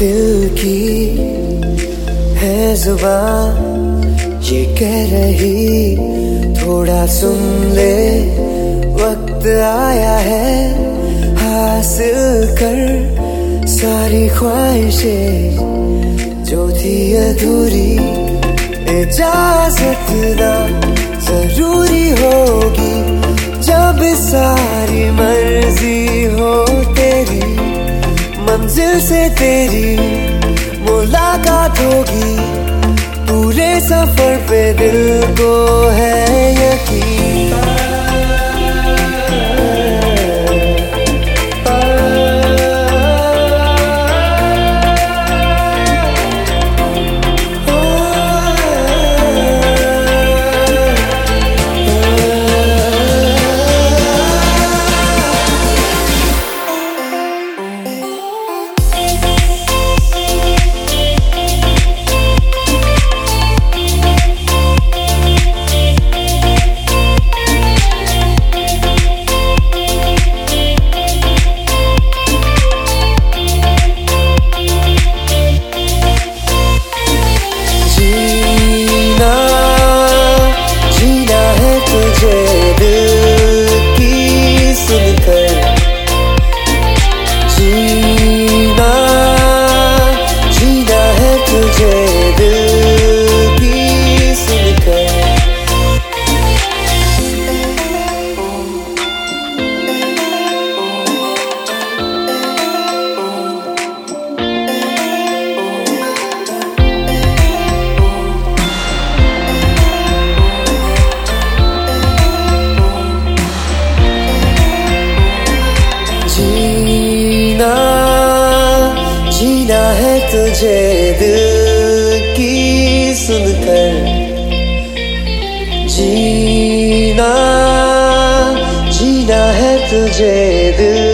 दिल की है जुबा ये कह रही, थोड़ा सुन ले, वक्त आया है, हासिल कर सारी ख्वाहिशें जो थी अधूरी, इजाज़त ना ज़रूरी होगी। मंजिल से तेरी मुलाकात होगी। पूरे सफ़र पे दिल को है। जीना है तुझे दिल की सुनकर। जीना जीना है तुझे दिल